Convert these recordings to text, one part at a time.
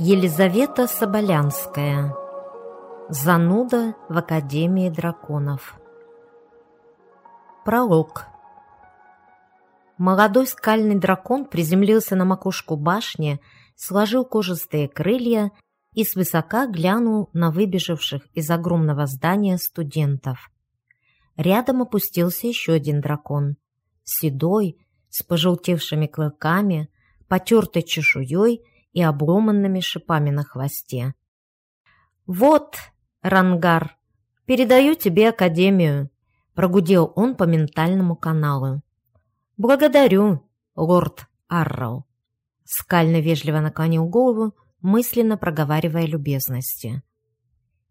Елизавета Соболянская. Зануда в Академии драконов. Пролог. Молодой скальный дракон приземлился на макушку башни, сложил кожистые крылья и свысока глянул на выбежавших из огромного здания студентов. Рядом опустился еще один дракон, седой, с пожелтевшими клыками, потертой чешуей и обломанными шипами на хвосте. «Вот, Рангар, передаю тебе Академию», — прогудел он по ментальному каналу. «Благодарю, лорд Аррел», — скально вежливо наклонил голову, мысленно проговаривая любезности.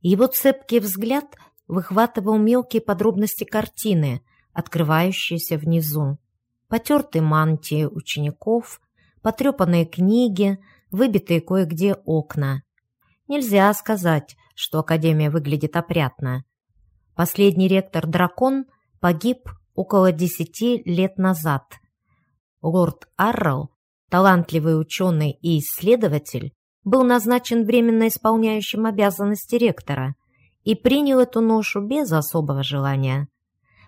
Его цепкий взгляд выхватывал мелкие подробности картины, открывающиеся внизу. Потертые мантии учеников, потрепанные книги, выбитые кое-где окна. Нельзя сказать, что Академия выглядит опрятно. Последний ректор Дракон погиб около десяти лет назад. Лорд Аррел, талантливый ученый и исследователь, был назначен временно исполняющим обязанности ректора и принял эту ношу без особого желания.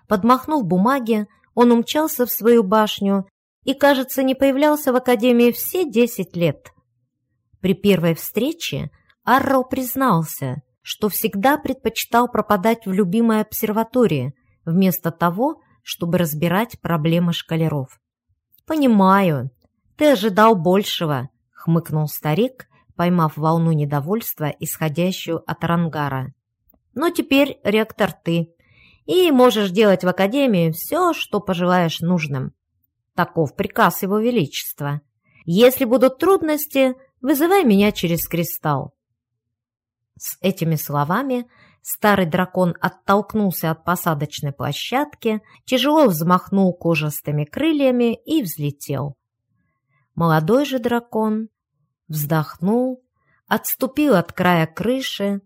Подмахнув бумаги, он умчался в свою башню и, кажется, не появлялся в Академии все десять лет. При первой встрече Арроу признался, что всегда предпочитал пропадать в любимой обсерватории, вместо того, чтобы разбирать проблемы шкалеров. «Понимаю, ты ожидал большего», — хмыкнул старик, поймав волну недовольства, исходящую от Рангара. «Но теперь ректор ты, и можешь делать в Академии все, что пожелаешь нужным. Таков приказ Его Величества. Если будут трудности, Вызывай меня через кристалл». С этими словами старый дракон оттолкнулся от посадочной площадки, тяжело взмахнул кожистыми крыльями и взлетел. Молодой же дракон вздохнул, отступил от края крыши,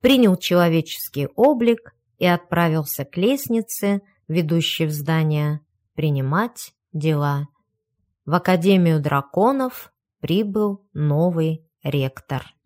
принял человеческий облик и отправился к лестнице, ведущей в здание, принимать дела. В Академию драконов прибыл новый ректор.